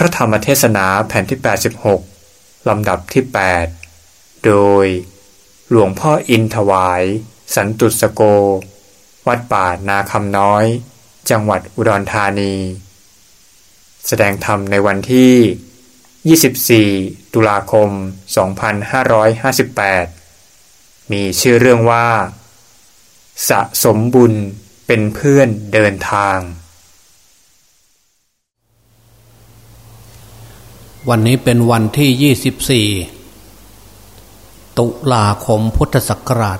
พระธรรมเทศนาแผ่นที่ 86 ลำดับที่ 8 โดย หลวงพ่ออินถวาย สันตุสโก วัดป่านาคำน้อย จังหวัดอุดรธานี แสดงธรรมในวันที่ 24 ตุลาคม 2558 มีชื่อเรื่องว่า สะสมบุญเป็นเพื่อนเดินทาง วันนี้เป็นวันที่ 24 ตุลาคมพุทธศักราช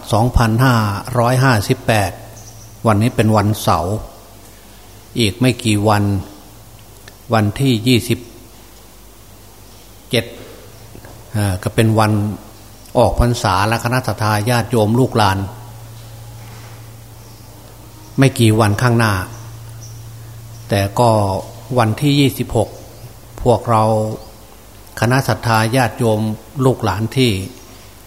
2558 วันนี้เป็นวันเสาร์อีกไม่กี่วัน วันที่ 27 ก็เป็นวันออกพรรษาและคณะทาญาติโยมลูกหลาน ไม่กี่วันข้างหน้า แต่ก็วันที่ 26 พวกเรา คณะศรัทธาญาติโยมลูกหลานที่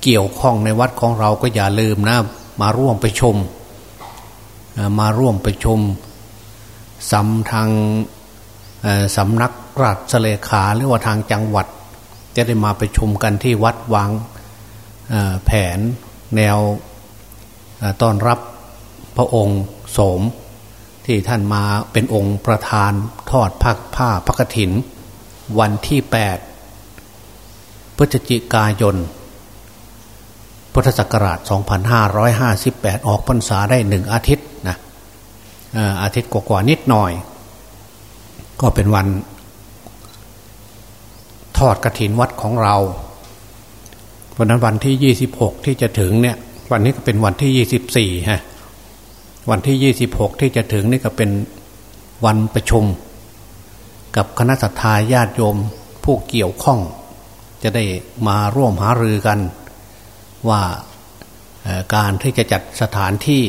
เกี่ยวข้องในวัดของเราก็อย่าลืมนะมาร่วมไปชม มาร่วมไปชมสำทางสำนักราชเลขาหรือว่าทางจังหวัด จะได้มาไปชมกันที่วัดวางแผนแนวต้อนรับพระองค์สม ที่ท่านมาเป็นองค์ประธานทอดผ้าผ้าพระกฐิน วันที่แปด พฤศจิกายน พุทธศักราช 2558 ออกพรรษาได้หนึ่งอาทิตย์นะอาทิตย์กว่าๆนิดหน่อย ก็เป็นวัน ทอดกระถินวัดของเรา วันนั้นวันที่ 26 ที่จะถึงเนี่ย วันนี้ก็เป็นวันที่ 24 ฮะ วันที่ 26 ที่จะถึงนี่ก็เป็นวันประชุม กับคณะสัตยาญาติโยมผู้เกี่ยวข้อง จะได้มาร่วมหารือกันว่าการที่จะจัดสถานที่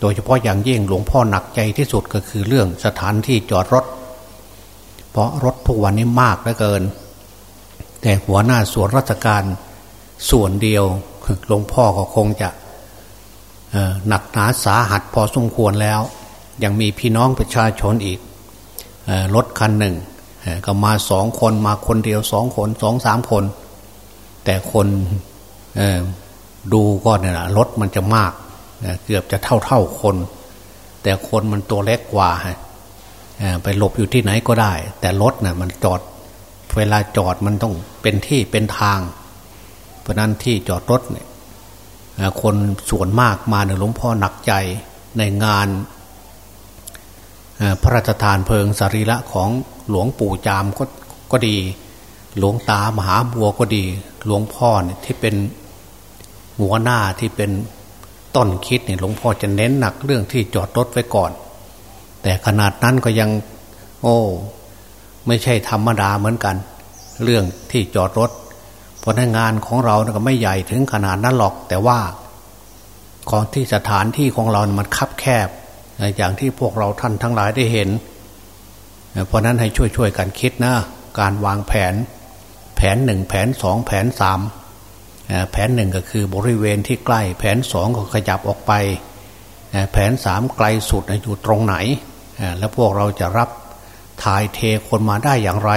โดยเฉพาะอย่างยิ่งหลวงพ่อหนักใจที่สุดก็คือเรื่องสถานที่จอดรถ เพราะรถทุกวันนี้มากเหลือเกิน แต่หัวหน้าส่วนราชการส่วนเดียวหลวงพ่อก็คงจะหนักหนาสาหัสพอสมควรแล้ว ยังมีพี่น้องประชาชนอีกรถคันหนึ่ง ก็มาสองคนมาคนเดียวสองคนสองสามคน แต่คนดูก็เนี่ยรถมันจะมากเกือบจะเท่าเท่าคน แต่คนมันตัวเล็กกว่าไปหลบอยู่ที่ไหนก็ได้ แต่รถเนี่ยมันจอด เวลาจอดมันต้องเป็นที่เป็นทาง เพราะนั้นที่จอดรถเนี่ยคนส่วนมากมาเนี่ยหลวงพ่อหนักใจในงานพระราชทานเพลิงสรีระของ หลวงปู่จามก็ก็ดี หลวงตามหาบัวก็ดี หลวงพ่อเนี่ยที่เป็นหัวหน้าที่เป็นต้นคิดเนี่ยหลวงพ่อจะเน้นหนักเรื่องที่จอดรถไว้ก่อน แต่ขนาดนั้นก็ยัง โอ้ไม่ใช่ธรรมดาเหมือนกัน เรื่องที่จอดรถเพราะงานของเราก็ไม่ใหญ่ถึงขนาดนั้นหรอก แต่ว่า ของที่สถานที่ของเรามันคับแคบ อย่างที่พวกเราท่านทั้งหลายได้เห็น เพราะนั้นให้ช่วยๆกันคิดนะการวางแผน แผนหนึ่งแผนสองแผนสามแผนหนึ่งก็คือบริเวณที่ใกล้ แผนสองก็ขยับออกไป แผนสามไกลสุดอยู่ตรงไหน แล้วพวกเราจะรับถ่ายเทคนมาได้อย่างไร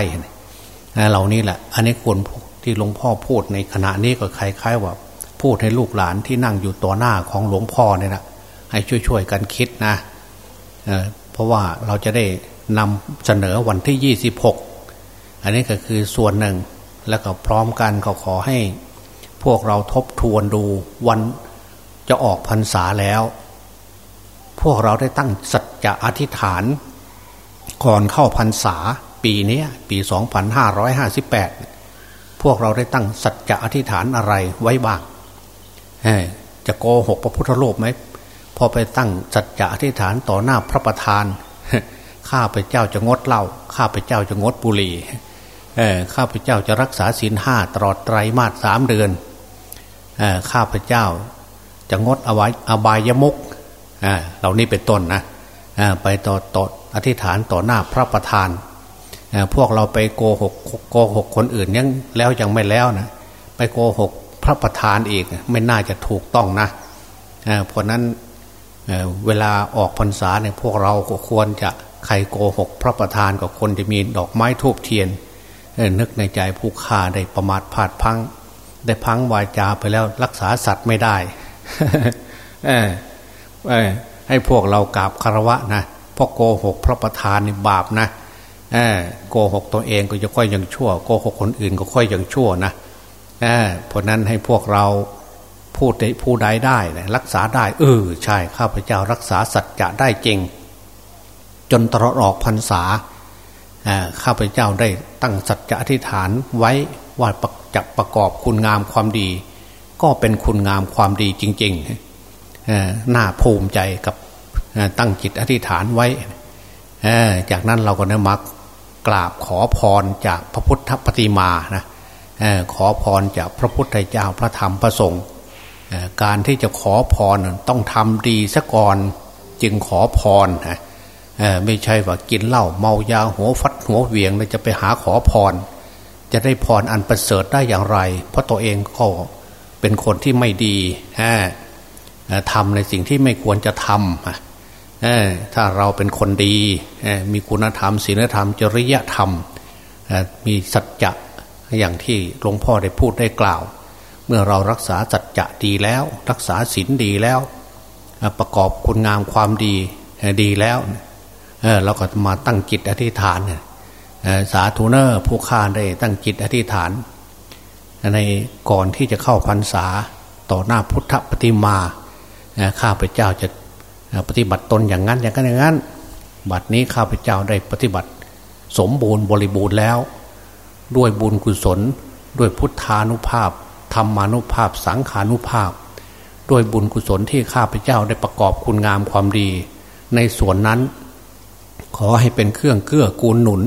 เหล่านี้แหละ อันนี้ควรที่หลวงพ่อพูดในขณะนี้ก็คล้ายๆว่า พูดให้ลูกหลานที่นั่งอยู่ต่อหน้าของหลวงพ่อเนี่ยนะให้ช่วยๆกันคิดนะเเพราะว่าเราจะได้ นำเสนอวันที่ยี่สิบหกอันนี้ก็คือส่วนหนึ่ง แล้วก็พร้อมกันก็ขอให้ พวกเราทบทวนดูวันจะออกพรรษาแล้ว พวกเราได้ตั้งสัจจะอธิษฐาน ก่อนเข้าพรรษาปีนี้ปี 2558 พวกเราได้ตั้งสัจจะอธิษฐานอะไรไว้บ้างจะโกหกพระพุทธรูปไหมพอไปตั้งสัจจะอธิษฐานต่อหน้าพระประธาน ข้าพเจ้าจะงดเหล้าข้าพเจ้าจะงดบุหรี่ข้าพเจ้าจะรักษาศีลห้าตลอดไตรมาสสามเดือนข้าพเจ้าจะงดอวัยอบายมุกเหล่านี้เป็นต้นนะไปต่อต่ออธิษฐานต่อหน้าพระประธานพวกเราไปโกหกโกหกคนอื่นยังแล้วยังไม่แล้วนะไปโกหกพระประธานอีกไม่น่าจะถูกต้องนะเพราะนั้นเวลาออกพรรษาเนี่ยพวกเราก็ควรจะ ใครโกหก พระประธานกับคนจะมีดอกไม้ทูบเทียนนึกในใจผู้ฆ่าได้ประมาทพลาดพัง ได้พังวาจาไปแล้วรักษาสัตว์ไม่ได้ให้พวกเรากราบคารวะนะเพราะโกหก พระประธานนี่บาปนะโกหกตัวเองก็จะค่อยยังชั่ว โกหกคนอื่นก็ค่อยยังชั่วนะเพราะนั้นให้พวกเราพูดผู้ใดได้นะรักษาได้ เออใช่ข้าพเจ้ารักษาสัจจะได้จริง จนตลอดออกพรรษาข้าพเจ้าได้ตั้งสัจจะอธิษฐานไว้ว่าจะประกอบคุณงามความดี ก็เป็นคุณงามความดีจริงๆน่าภูมิใจกับตั้งจิตอธิษฐานไว้ จากนั้นเราก็นมักกราบขอพรจากพระพุทธปฏิมานะขอพรจากพระพุทธเจ้าพระธรรมพระสงฆ์การที่จะขอพรต้องทำดีซะก่อนจึงขอพรนะ ไม่ใช่ว่ากินเหล้าเมายาหัวฟัดหัวเวียงแล้วจะไปหาขอพร จะได้พรอันประเสริฐได้อย่างไร เพราะตัวเองก็เป็นคนที่ไม่ดีทำในสิ่งที่ไม่ควรจะทำถ้าเราเป็นคนดีมีคุณธรรมศีลธรรม จริยธรรมมีสัจจะอย่างที่หลวงพ่อได้พูดได้กล่าว เมื่อเรารักษาสัจจะดีแล้ว รักษาศีลดีแล้ว ประกอบคุณงามความดีดีแล้ว เราก็มาตั้งจิตอธิษฐานเนี่ยสาธุเนอร์ผู้ข้าได้ตั้งจิตอธิษฐาน ในก่อนที่จะเข้าพรรษาต่อหน้าพุทธปฏิมาข้าพเจ้าจะปฏิบัติตนอย่างนั้นอย่างนั้นอย่างนั้น บัดนี้ข้าพเจ้าได้ปฏิบัติ สมบูรณ์บริบูรณ์แล้ว ด้วยบุญกุศล ด้วยพุทธานุภาพธรรมานุภาพสังขานุภาพ ด้วยบุญกุศลที่ข้าพเจ้าได้ประกอบคุณงามความดี ในส่วนนั้น ขอให้เป็นเครื่องเกื้อกูลหนุน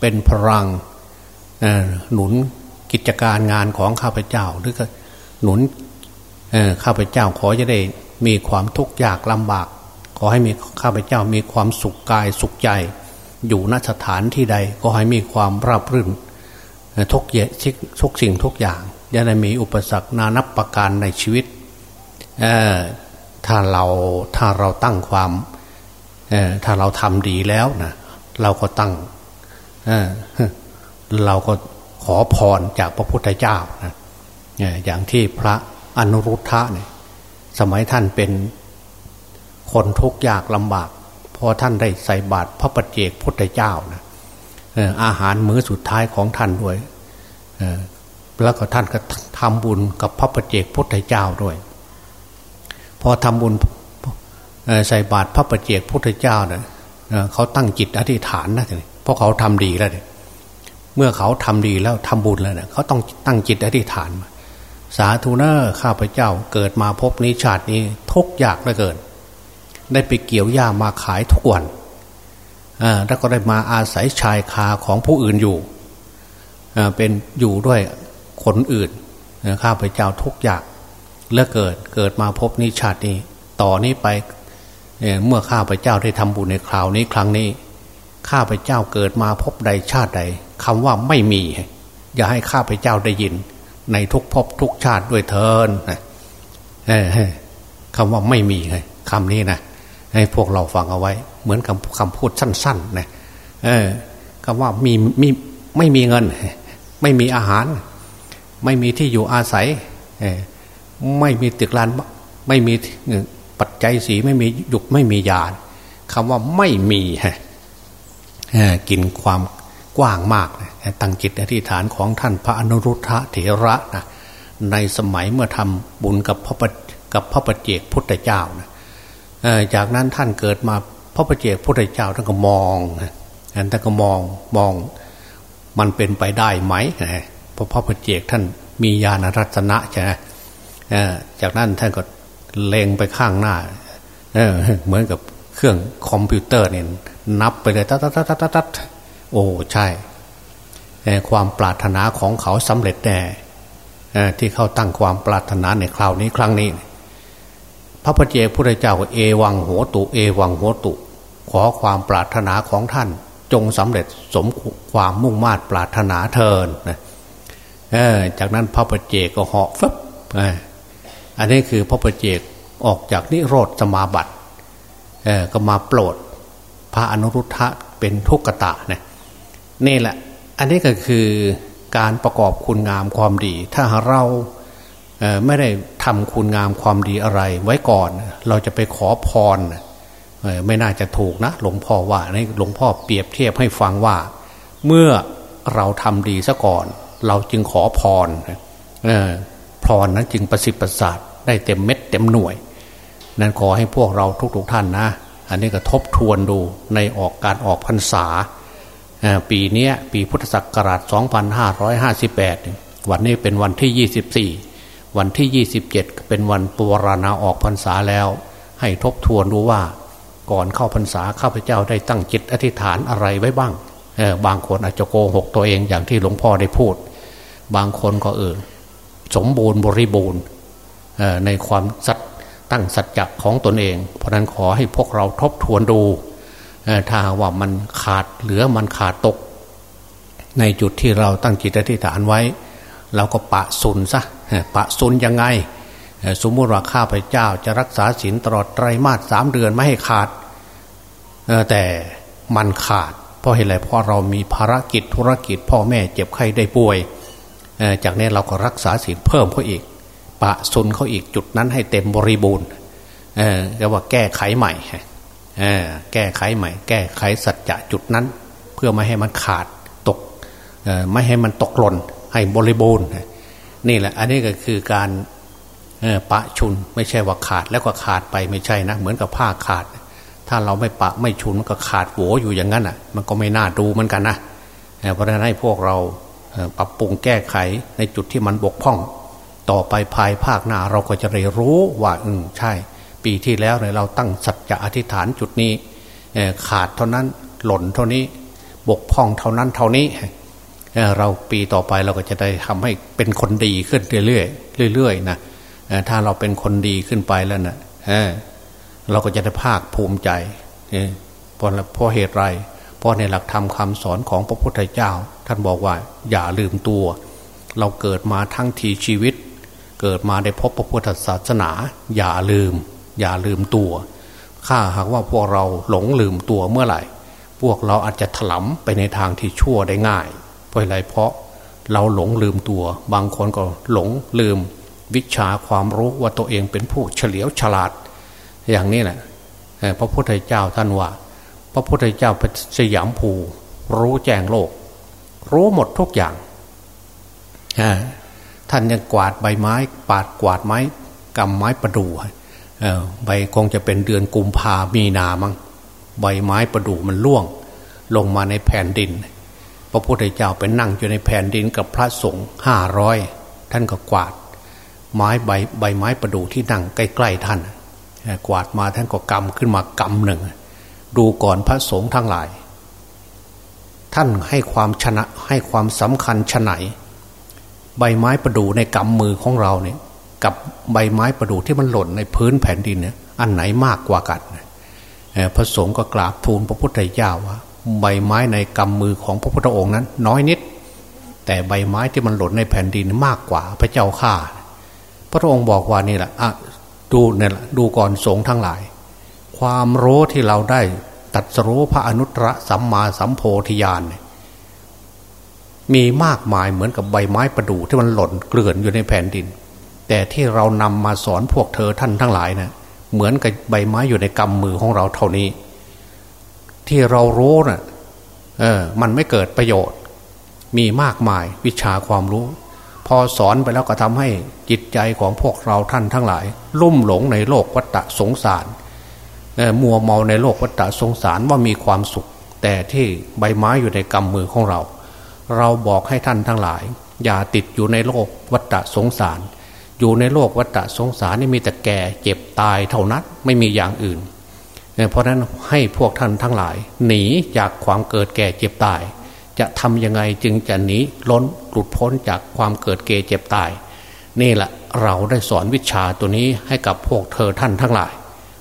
เป็นพลังหนุนกิจการงานของข้าพเจ้า หรือหนุนข้าพเจ้าขอจะได้มีความทุกข์ยากลำบาก ขอให้มีข้าพเจ้ามีความสุขกายสุขใจ อยู่ณสถานที่ใดก็ให้มีความราบรื่นทุกเยชิกทุกสิ่งทุกอย่างย่าได้มีอุปสรรคนานับประการในชีวิตถ้าเราถ้าเราตั้งความ ถ้าเราทำดีแล้วนะเราก็ตั้งเราก็ขอพรจากพระพุทธเจ้านะอย่างที่พระอนุรุทธะเนี่ยสมัยท่านเป็นคนทุกข์ยากลำบากพอท่านได้ใส่บาตรพระปัจเจกพุทธเจ้านะอาหารมื้อสุดท้ายของท่านด้วยแล้วก็ท่านก็ทำบุญกับพระประเจกพุทธเจ้าด้วย พอทำบุญ ใส่บาตรพระประเจกพุทธเจ้าเนี่ยเขาตั้งจิตอธิษฐานนะเพราะเขาทำดีแล้วเนี่ยเมื่อเขาทำดีแล้วทำบุญแล้วเนี่ยเขาต้องตั้งจิตอธิษฐาน สาธุเนอร์ข้าพเจ้าเกิดมาพบนี้ชาตินี้ทุกอยากเหลือเกิน ได้ไปเกี่ยวหญ้ามาขายทุกวันแล้วก็ได้มาอาศัยชายคาของผู้อื่นอยู่เป็นอยู่ด้วยคนอื่นข้าพเจ้าทุกอยางเลือเกิดเกิดมาพบนิชาตินี้ ต่อนนี้ไป เมื่อข้าพเจ้าได้ทำบุญในคราวนี้ครั้งนี้ ข้าพเจ้าเกิดมาพบใดชาติใดคำว่าไม่มี อย่าให้ข้าพเจ้าได้ยิน ในทุกภพทุกชาติด้วยเทินคำว่าไม่มีคำนี้นะให้พวกเราฟังเอาไว้ เหมือนคำคำพูดสั้นๆนะคำว่ามีมีไม่มีเงิน ไม่มีอาหาร ไม่มีที่อยู่อาศัยไม่มีตึกรานไม่มี ปัจจัยสีไม่มีหยุกไม่มียาคำว่าไม่มีฮะกินความกว้างมากตั้งจิตอธิษฐานของท่านพระอนุรุทธะเถระนะในสมัยเมื่อทำบุญกับพระกับพระปเจกพุทธเจ้านะจากนั้นท่านเกิดมาพระประเจกพุทธเจ้าท่านก็มองท่านก็มองมองมันเป็นไปได้ไหมเพราะพระประเจกท่านมีญาณรัตนะใช่ไหมจากนั้นท่านก็ เล็งไปข้างหน้าเเหมือนกับเครื่องคอมพิวเตอร์เนี่ยนับไปเลยตัดตัดตัดตัดโอ้ใช่ความปรารถนาของเขาสำเร็จแน่ที่เขาตั้งความปรารถนาในคราวนี้ครั้งนี้ พระพเจ้าพุทธเจ้าเอวังหัวตุ เอวังหัวตุ ขอความปรารถนาของท่าน จงสำเร็จสมความมุ่งมา่ปรารถนาเทินนะจากนั้นพระพเจ้าก็เหาะฟึบ อันนี้คือพระพุทธเจ้าออกจากนิโรธสมาบัติก็มาโปรด พระอนุรุทธะเป็นทุกขตะเนี่ยนี่แหละ อันนี้ก็คือการประกอบคุณงามความดี ถ้าเราไม่ได้ทำคุณงามความดีอะไร ไว้ก่อนเราจะไปขอพรไม่น่าจะถูกนะ หลวงพ่อว่านี่หลวงพ่อเปรียบเทียบให้ฟังว่า เมื่อเราทำดีซะก่อน เราจึงขอพร พรนั้นจึงประสิทธิ์ประสาทได้เต็มเม็ดเต็มหน่วย นั้นขอให้พวกเราทุกๆทท่านนะ อันนี้ก็ทบทวนดูในออกการออกพรรษา ปีนี้ปีพุทธศักราช 2558 วันนี้เป็นวันที่ 24 วันที่ 27 เป็นวันปวารณาออกพรรษาแล้ว ให้ทบทวนดูว่าก่อนเข้าพรรษาข้าพเจ้าได้ตั้งจิตอธิษฐานอะไรไว้บ้าง บางคนอาจจะโกหกตัวเองอย่างที่หลวงพ่อได้พูด บางคนก็เออ สมบูรณ์บริบูรณ์ในความสัตตั้งสัจจะของตนเอง เพราะนั้นขอให้พวกเราทบทวนดูถ้าว่ามันขาดเหลือมันขาดตก ในจุดที่เราตั้งจิตอธิษฐานไว้ เราก็ปะสุนซะปะสุนยังไง สมมติว่าข้าพเจ้าจะรักษาศีลตลอดไตรมาสสามเดือนไม่ให้ขาดแต่มันขาด เพราะเหตุไรเพราะเรามีภารกิจธุรกิจพ่อแม่เจ็บไข้ได้ป่วย จากนี้เราก็รักษาศีลเพิ่มเขาอีก ปะสุนเขาอีกจุดนั้นให้เต็มบริบูรณ์เรียกว่าแก้ไขใหม่แก้ไขใหม่ แก้ไขสัจจะจุดนั้น เพื่อไม่ให้มันขาดตกไม่ให้มันตกหล่นให้บริบูรณ์นี่แหละ อันนี้ก็คือการปะชุนไม่ใช่ว่าขาดแล้วก็ขาดไปไม่ใช่นะเหมือนกับผ้าขาด ถ้าเราไม่ปะไม่ชุนมันก็ขาดหัวอยู่อย่างนั้นอะ มันก็ไม่น่าดูเหมือนกันนะเพราะฉะนั้นให้พวกเรา ปรับปรุงแก้ไขในจุดที่มันบกพร่อง ต่อไปภายภาคหน้าเราก็จะได้รู้ว่าอืมใช่ ปีที่แล้วเนี่ยเราตั้งสัจจะอธิษฐานจุดนี้ขาดเท่านั้นหล่นเท่านี้บกพร่องเท่านั้นเท่านี้เราปีต่อไปเราก็จะได้ทำให้เป็นคนดีขึ้นเรื่อยๆเรื่อยๆนะถ้าเราเป็นคนดีขึ้นไปแล้วนะเราก็จะได้ภาคภูมิใจเพราะเพราะเหตุไร เพราะในหลักธรรมคาสอนของพระพุทธเจ้า ท่านบอกว่าอย่าลืมตัว เราเกิดมาทั้งทีชีวิต เกิดมาได้พบพระพุทธศาสนา อย่าลืม อย่าลืมตัว ข้าหากว่าพวกเราหลงลืมตัวเมื่อไหร่ พวกเราอาจจะถลำไปในทางที่ชั่วได้ง่าย เพราะอะไรเพราะเราหลงลืมตัว บางคนก็หลงลืม วิชาความรู้ว่าตัวเองเป็นผู้เฉลียวฉลาด อย่างนี้แหละพระพุทธเจ้าท่านว่า พระพุทธเจ้าสยามภูรู้แจ้งโลก รู้หมดทุกอย่างท่านยังกวาดใบไม้ ปาดกวาดไม้กำไม้ประดู่ใบคงจะเป็นเดือนกุมภามีนามั้งใบไม้ประดู่มันล่วง ลงมาในแผ่นดิน พระพุทธเจ้าไปนั่งอยู่ในแผ่นดินกับพระสงฆ์ห้าร้อยท่านก็กวาด ไม้ใบใบไม้ประดู่ที่นั่งใกล้ๆท่านกวาดมาท่านก็กำขึ้นมากำหนึ่ง ดูก่อนพระสงฆ์ทั้งหลาย ท่านให้ความชนะให้ความสำคัญชะไหน ใบไม้ประดู่ในกำมือของเราเนี่ย กับใบไม้ประดู่ที่มันหล่นในพื้นแผ่นดินเนี่ยอันไหนมากกว่ากันพระสงฆ์ก็กราบทูลพระพุทธเจ้าว่า ใบไม้ในกำมือของพระพุทธองค์นั้น น้อยนิด แต่ใบไม้ที่มันหล่นในแผ่นดินมากกว่าพระเจ้าข้าพระองค์บอกว่านี่แหละะดูเนี่ยดูก่อนสงฆ์ทั้งหลาย ความรู้ที่เราได้ตัดสู้พระอนุตตรสัมมาสัมโพธิญาณมีมากมายเหมือนกับใบไม้ประดู่ที่มันหล่นเกลื่อนอยู่ในแผ่นดิน แต่ที่เรานำมาสอนพวกเธอท่านทั้งหลายนะเหมือนกับใบไม้อยู่ในกำมือของเราเท่านี้ ที่เรารู้นะ่ะเออมันไม่เกิดประโยชน์ มีมากมายวิชาความรู้ พอสอนไปแล้วก็ทำให้จิตใจของพวกเราท่านทั้งหลาย ลุ่มหลงในโลกวัฏสงสาร มัวเมาในโลกวัฏสงสารว่ามีความสุข แต่ที่ใบไม้อยู่ในกำมือของเรา เราบอกให้ท่านทั้งหลาย อย่าติดอยู่ในโลกวัฏสงสาร อยู่ในโลกวัฏสงสารนี่มีแต่แก่เจ็บตายเท่านั้นไม่มีอย่างอื่น เพราะนั้นให้พวกท่านทั้งหลาย หนีจากความเกิดแก่เจ็บตาย จะทำยังไงจึงจะหนีล้นหลุดพ้นจากความเกิดเก่เจ็บตาย นี่แหละเราได้สอนวิชาตัวนี้ให้กับพวกเธอท่านทั้งหลาย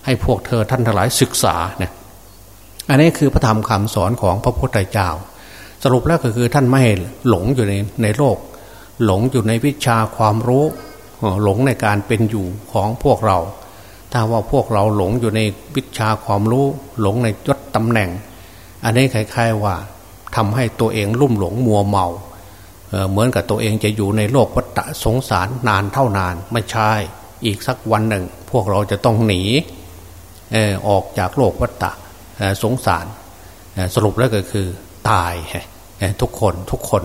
ให้พวกเธอท่านทั้งหลายศึกษาเนี่ยอันนี้คือพระธรรมคำสอนของพระพุทธเจ้า สรุปแล้วก็คือท่านไม่หลงอยู่ในในโลก หลงอยู่ในวิชาความรู้หลงในการเป็นอยู่ของพวกเรา ถ้าว่าพวกเราหลงอยู่ในวิชาความรู้ หลงในยศตำแหน่ง อันนี้คล้ายๆว่าทำให้ตัวเองลุ่มหลงมัวเมาเหมือนกับตัวเองจะอยู่ในโลกวัฏสงสารนานเท่านาน ไม่ใช่ อีกสักวันหนึ่ง พวกเราจะต้องหนี ออกจากโลกวัฏฏะสงสารสรุปแล้วก็คือตายทุกคนทุกคน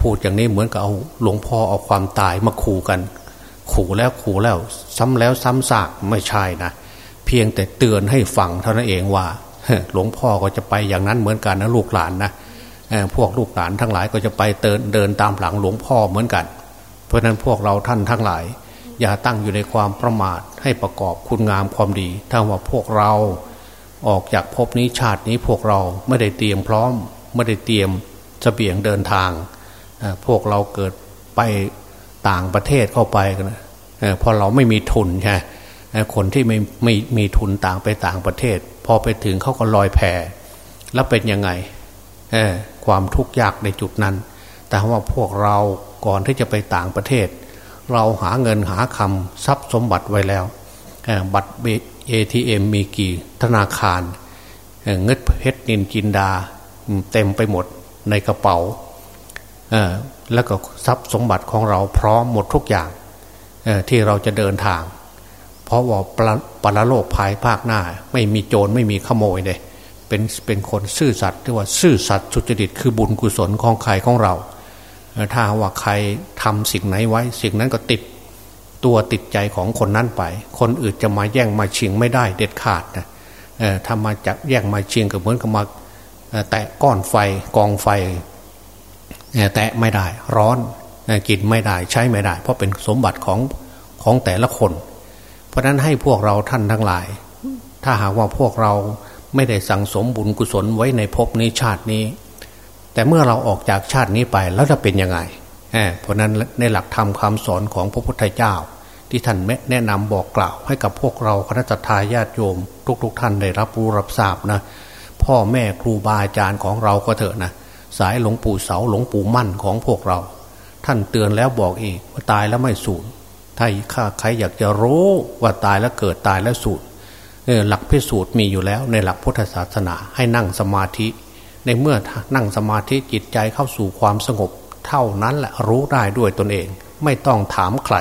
พูดอย่างนี้เหมือนกับเอาหลวงพ่อเอาความตายมาขู่กัน ขู่แล้วขู่แล้ว ซ้ำแล้วซ้ำซากไม่ใช่นะเพียงแต่เตือนให้ฟังเท่านั้นเองว่าหลวงพ่อก็จะไปอย่างนั้นเหมือนกันนะลูกหลานนะพวกลูกหลานทั้งหลายก็จะไปเดินเดินตามหลังหลวงพ่อเหมือนกัน เพราะนั้นพวกเราท่านทั้งหลาย อย่าตั้งอยู่ในความประมาทให้ประกอบคุณงามความดี ถ้าว่าพวกเราออกจากภพนี้ชาตินี้พวกเราไม่ได้เตรียมพร้อม ไม่ได้เตรียมเสบียงเดินทาง พวกเราเกิดไปต่างประเทศเข้าไปกันพอเราไม่มีทุนใช่คนที่ไม่ไม่มีทุนต่างไปต่างประเทศ พอไปถึงเขาก็ลอยแพแล้วเป็นยังไงความทุกข์ยากในจุดนั้น แต่ว่าพวกเราก่อนที่จะไปต่างประเทศ เราหาเงินหาคำทรัพย์สมบัติไว้แล้ว บัตรเอทีเอ็มมีกี่ธนาคาร เงินเพชรนินจินดาเต็มไปหมดในกระเป๋า แล้วก็ทรัพย์สมบัติของเราพร้อมหมดทุกอย่างที่เราจะเดินทาง เพราะว่าปรโลกภายภาคหน้า ไม่มีโจรไม่มีขโมยเลยเป็นเป็นคนซื่อสัตย์ที่ว่าซื่อสัตย์สุจริตคือบุญกุศลของใครของเรา ถ้าว่าใครทำสิ่งไหนไว้ สิ่งนั้นก็ติดตัวติดใจของคนนั้นไป คนอื่นจะมาแย่งมาชิงไม่ได้เด็ดขาดนะถ้ามาจับแย่งมาชิงก็เหมือนกับมาแตะก้อนไฟกองไฟแตะไม่ได้ร้อนกินไม่ได้ใช้ไม่ได้ เพราะเป็นสมบัติของของแต่ละคน เพราะนั้นให้พวกเราท่านทั้งหลาย ถ้าหากว่าพวกเราไม่ได้สั่งสมบุญกุศลไว้ในภพนี้ชาตินี้ แต่เมื่อเราออกจากชาตินี้ไปแล้วจะเป็นยังไงเพราะนั้นในหลักธรรมคาสอนของพระพุทธเจ้า ที่ท่านแนะนำบอกกล่าว ให้กับพวกเราคณะทาญาติโยม ทุกๆทท่านได้รับรู้รับทราบนะพ่อแม่ครูบาอาจารย์ของเราก็เถอะนะสายหลวงปู่เสาหลวงปู่มั่นของพวกเรา ท่านเตือนแล้วบอกอีกว่าตายแล้วไม่สูญถ้าข้าใครอยากจะรู้ว่าตายแล้วเกิดตายแล้วสูญหลักพิสูจน์มีอยู่แล้วในหลักพุทธศาสนาให้นั่งสมาธิ ในเมื่อนั่งสมาธิจิตใจเข้าสู่ความสงบ เท่านั้นแหละรู้ได้ด้วยตนเอง ไม่ต้องถามใคร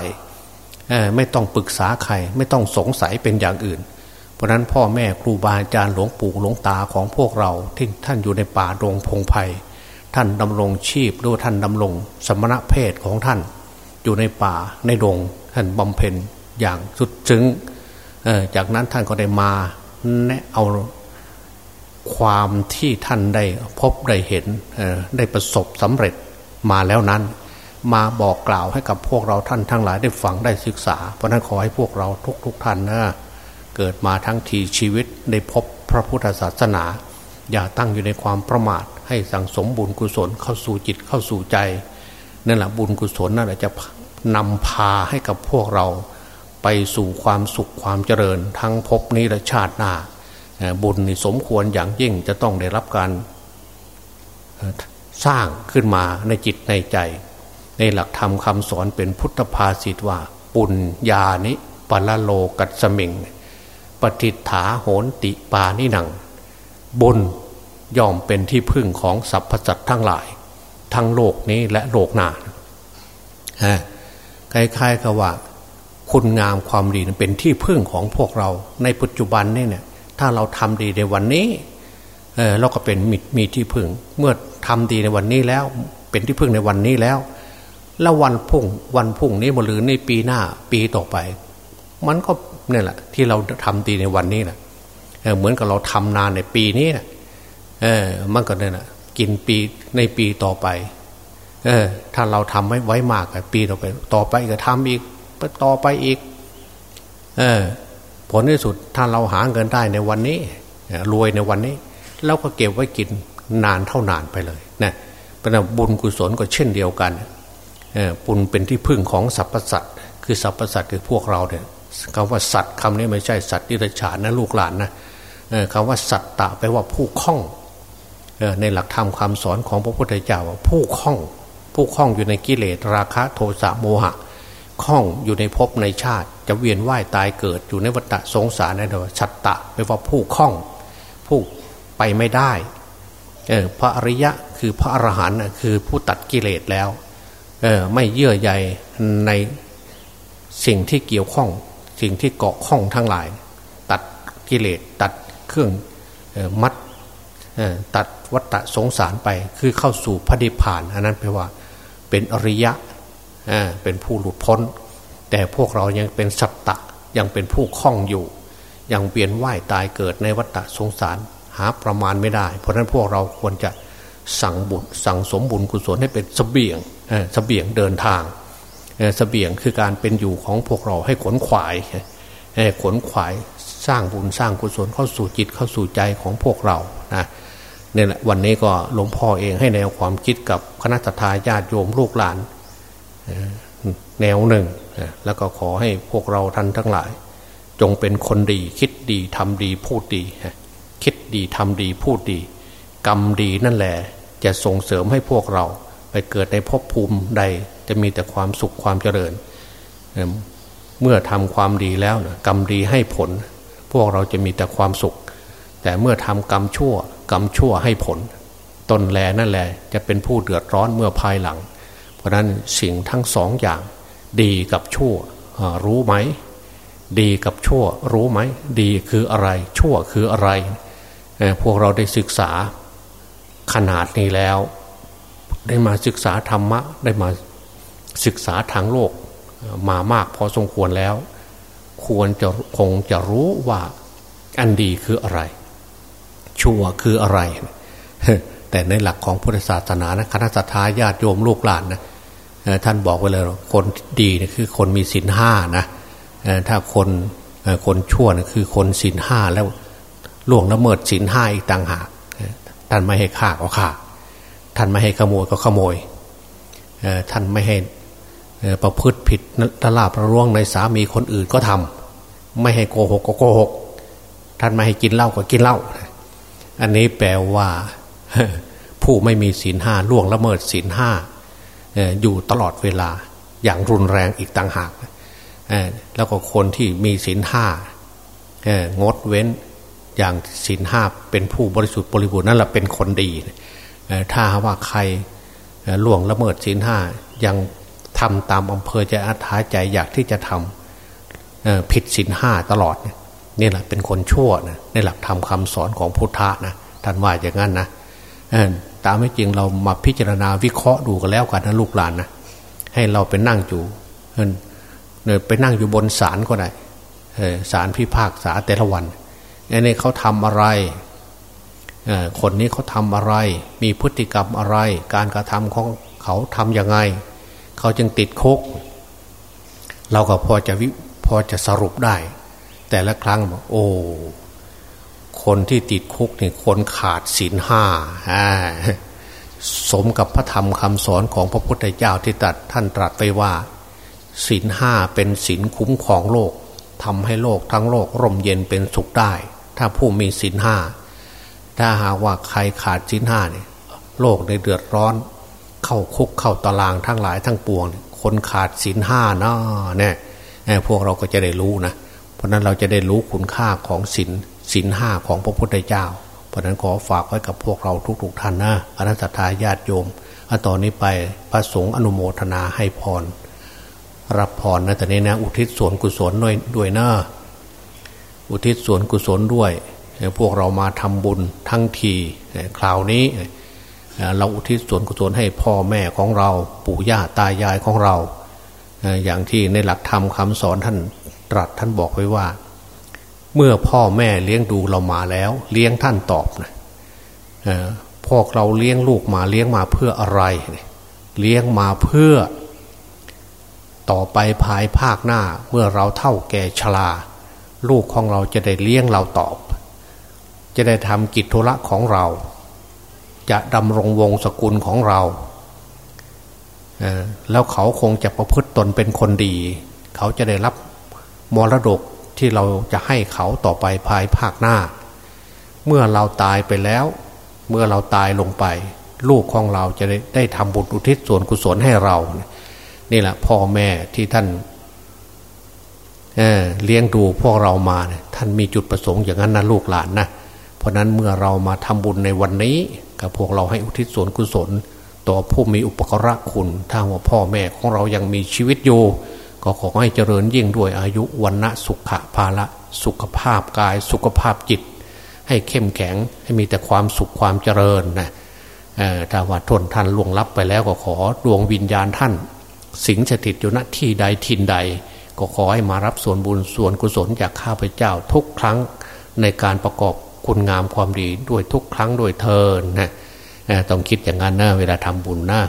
ไม่ต้องปรึกษาใคร ไม่ต้องสงสัยเป็นอย่างอื่น เพราะนั้นพ่อแม่ครูบาอาจารย์หลวงปู่หลวงตาของพวกเราที่ท่านอยู่ในป่าดงพงไพ่ท่านดำรงชีพด้วยท่านดำรงสมณะเพศของท่าน อยู่ในป่าในดงท่านบำเพ็ญอย่างสุดจึงจากนั้นท่านก็ได้มาแนะเอา ความที่ท่านได้พบได้เห็นได้ประสบสำเร็จมาแล้วนั้น มาบอกกล่าวให้กับพวกเราท่านทั้งหลายได้ฟังได้ศึกษา เพราะนั้นขอให้พวกเราทุกทุกท่านนะเกิดมาทั้งทีชีวิตได้พบพระพุทธศาสนา อย่าตั้งอยู่ในความประมาท ให้สั่งสมบุญกุศลเข้าสู่จิตเข้าสู่ใจนั่นแหละบุญกุศลนั่นแหละจะนำพาให้กับพวกเรา ไปสู่ความสุขความเจริญ ทั้งภพนี้และชาติหน้า บุญสมควรอย่างยิ่งจะต้องได้รับการสร้างขึ้นมาในจิตในใจ ในหลักธรรมคำสอนเป็นพุทธภาษิตว่า ปุญญานิปละโลกัสมิง ปฏิฐาโหนติปานิหนัง บุญย่อมเป็นที่พึ่งของสรรพสัตว์ทั้งหลาย ทั้งโลกนี้และโลกหน้าคล้ายๆกับว่า คุณงามความดีเป็นที่พึ่งของพวกเราในปัจจุบันนี่เนี่ย ถ้าเราทำดีในวันนี้เออเราก็เป็นมีมีที่พึ่ง เมื่อทำดีในวันนี้แล้ว เป็นที่พึ่งในวันนี้แล้ว แล้ววันพุ่งวันพุ่งนี้หรือในปีหน้าปีต่อไป มันก็เนี่ยแหละ ที่เราทำดีในวันนี้แหละเหมือนกับเราทำนานในปีนี้นะเออมันก็เนี่ยนะกินปีในปีต่อไป เออ ถ้าเราทำไว้ไว้มากปีต่อไป ต่อไปก็ทำอีกต่อไปอีก เออ ผลที่สุดถ้าเราหาเงินได้ในวันนี้รวยในวันนี้เราก็เก็บไว้กินนานเท่านานไปเลยนะเป็นบุญกุศลก็เช่นเดียวกันบุญเป็นที่พึ่งของสรรพสัตว์คือสรรพสัตว์คือพวกเราเนี่ยคำว่าสัตว์คำนี้ไม่ใช่สัตว์ดิรัจฉานนะลูกหลานนะคำว่าสัตตะแปลว่าผู้คล่องในหลักธรรมคำสอนของพระพุทธเจ้าว่าผู้คล่อง ผู้คล่องอยู่ในกิเลสราคะโทสะโมหะ คล้องอยู่ในภพในชาติ จะเวียนว่ายตายเกิดอยู่ในวัฏสงสารนั่นเองชัตตะแปลว่าผู้คล้อง ผู้ไปไม่ได้เออพระอริยะคือพระอรหันต์คือผู้ตัดกิเลสแล้วเออไม่เยื่อใยในสิ่งที่เกี่ยวข้อง สิ่งที่เกาะข้องทั้งหลาย ตัดกิเลสตัดเครื่องมัดตัดวัฏสงสารไปคือเข้าสู่พระนิพพาน อันนั้นแปลว่าเป็นอริยะ เป็นผู้หลุดพ้น แต่พวกเรายังเป็นสัตตะยังเป็นผู้คล้องอยู่ ยังเปลี่ยนว่ายตายเกิดในวัฏสงสารหาประมาณไม่ได้ เพราะฉะนั้นพวกเราควรจะสั่งบุญสั่งสมบุญกุศลให้เป็นสเสบียงสเสบียงเดินทางสเสบียงคือการเป็นอยู่ของพวกเราให้ขนขวายขนขวายสร้างบุญสร้างกุศลเข้าสู่จิตเข้าสู่ใจของพวกเรานะเนี่ยแหละวันนี้ก็หลวงพ่อเองให้แนวความคิดกับคณะทาญาติโยมลูกหลาน แนวหนึ่ง แล้วก็ขอให้พวกเราท่านทั้งหลาย จงเป็นคนดี คิดดีทำดีพูดดี คิดดีทำดีพูดดี กรรมดีนั่นแหละ จะส่งเสริมให้พวกเรา ไปเกิดในภพภูมิใดจะมีแต่ความสุขความเจริญ เมื่อทำความดีแล้วนะกรรมดีให้ผล พวกเราจะมีแต่ความสุข แต่เมื่อทำกรรมชั่ว กรรมชั่วให้ผล ตนแลนั่นแหละจะเป็นผู้เดือดร้อนเมื่อภายหลัง ราะนั้นสิ่งทั้งสองอย่าง ดีกับชั่วรู้ไหม ดีกับชั่วรู้ไหม ดีคืออะไร ชั่วคืออะไร พวกเราได้ศึกษาขนาดนี้แล้ว ได้มาศึกษาธรรมะ ได้มาศึกษาทางโลกมามากพอสมควรแล้ว ควรจะคงจะรู้ว่าอันดีคืออะไร ชั่วคืออะไร แต่ในหลักของพุทธศาสนานะคณะสัตยาญาติโยมลูกหลานนะ ท่านบอกไว้เลยคนดีนะคือคนมีศีลห้านะถ้าคนคนชั่วนะคือคนศีลห้าแล้วล่วงละเมิดศีลห้าอีกต่างหากท่านไม่ให้ฆ่าก็ฆ่า ท่านไม่ให้ขโมยก็ขโมยท่านไม่ให้ประพฤติผิดตลาบประร่วงในสามีคนอื่นก็ทำไม่ให้โกหกก็โกหก ท่านไม่ให้กินเหล้าก็กินเหล้าอันนี้แปลว่าผู้ไม่มีศีลห้าล่วงละเมิดศีลห้า อยู่ตลอดเวลาอย่างรุนแรงอีกต่างหาก แล้วก็คนที่มีศีลห้างดเว้นอย่างศีลห้าเป็นผู้บริสุทธิ์บริบูรณ์นั่นแหละเป็นคนดี ถ้าว่าใครล่วงละเมิดศีลห้ายังทำตามอำเภอใจอัธยาใจอยากที่จะทำผิดศีลห้าตลอดนี่แหละเป็นคนชั่วนะในหลักธรรมคาสอนของพุทธะนะท่านว่าอย่างนั้นนะ ตามไม่จริงเรามาพิจารณาวิเคราะห์ดูกันแล้วกันนะลูกหลานนะให้เราไปนั่งอยู่ไปนั่งอยู่บนศาลก็ได้ศาลพิพากษาแต่ละวันอันนี้เขาทำอะไรคนนี้เขาทำอะไร มีพฤติกรรมอะไร การกระทำของเขาทำยังไง เขาจึงติดคุก เราก็พอจะวิพอจะสรุปได้ แต่ละครั้งบอกโอ้ คนที่ติดคุกเนี่ยคนขาดศีลห้าสมกับพระธรรมคำสอนของพระพุทธเจ้าที่ตัดท่านตรัสไปว่าศีลห้าเป็นศีลคุ้มครองโลกทำให้โลกทั้งโลกร่มเย็นเป็นสุขได้ ถ้าผู้มีศีลห้าถ้าหากว่าใครขาดศีลห้าเนี่ยโลกในเดือดร้อน เข้าคุกเข้าตารางทั้งหลายทั้งปวง คนขาดศีลห้านะเนี่ยพวกเราก็จะได้รู้นะ เพราะนั้นเราจะได้รู้คุณค่าของศีล ศีลห้าของพระพุทธเจ้า เพราะนั้นขอฝากไว้กับพวกเราทุกๆท่านนะอนัตตาญาติโยมอต่อนนี้ไปพระสงฆ์อนุโมทนาให้พร รับพรนะแต่นี้นะอุทิศส่วนกุศลด้วยด้วยนะอุทิศส่วนกุศลด้วย พวกเรามาทำบุญทั้งทีคราวนี้ เราอุทิศส่วนกุศลให้พ่อแม่ของเรา ปู่ย่าตายายของเรา อย่างที่ในหลักธรรมคำสอนท่านตรัสท่านบอกไว้ว่า เมื่อพ่อแม่เลี้ยงดูเรามาแล้ว เลี้ยงท่านตอบนะพวกเราเลี้ยงลูกมาเลี้ยงมาเพื่ออะไร เลี้ยงมาเพื่อ ต่อไปภายภาคหน้าเมื่อเราเท่าแก่ชราลูกของเราจะได้เลี้ยงเราตอบ จะได้ทำกิจธุระของเรา จะดำรงวงศกุลของเราแล้วเขาคงจะประพฤติตนเป็นคนดี เขาจะได้รับมรดก ที่เราจะให้เขาต่อไปภายภาคหน้า เมื่อเราตายไปแล้ว เมื่อเราตายลงไป ลูกของเราจะได้ไดทำบุญอุทิศส่วนกุศลให้เรา นี่แหละพ่อแม่ที่ท่านเเลี้ยงดูพวกเรามาท่านมีจุดประสงค์อย่างนั้นนะลูกหลานนะเพราะนั้นเมื่อเรามาทำบุญในวันนี้กับพวกเราให้อุทิศส่วนกุศล ต่อผู้มีอุปกระคุณถ้าว่าพ่อแม่ของเรายังมีชีวิตอยู่ ก็ขอให้เจริญยิ่งด้วยอายุวันณะสุขภาละสุขภาพกายสุขภาพจิต ให้เข้มแข็งให้มีแต่ความสุขความเจริญนะถ้าว่าทนท่านล่วงลับไปแล้วก็ขอดวงวิญญาณท่าน สิงสถิตอยู่ณที่ใดทินใด ก็ขอให้มารับส่วนบุญส่วนกุศลจากข้าพเจ้าทุกครั้งในการประกอบคุณงามความดีด้วยทุกครั้งด้วยเทินนะต้องคิดอย่างนั้นนะเวลาทำบุญนะ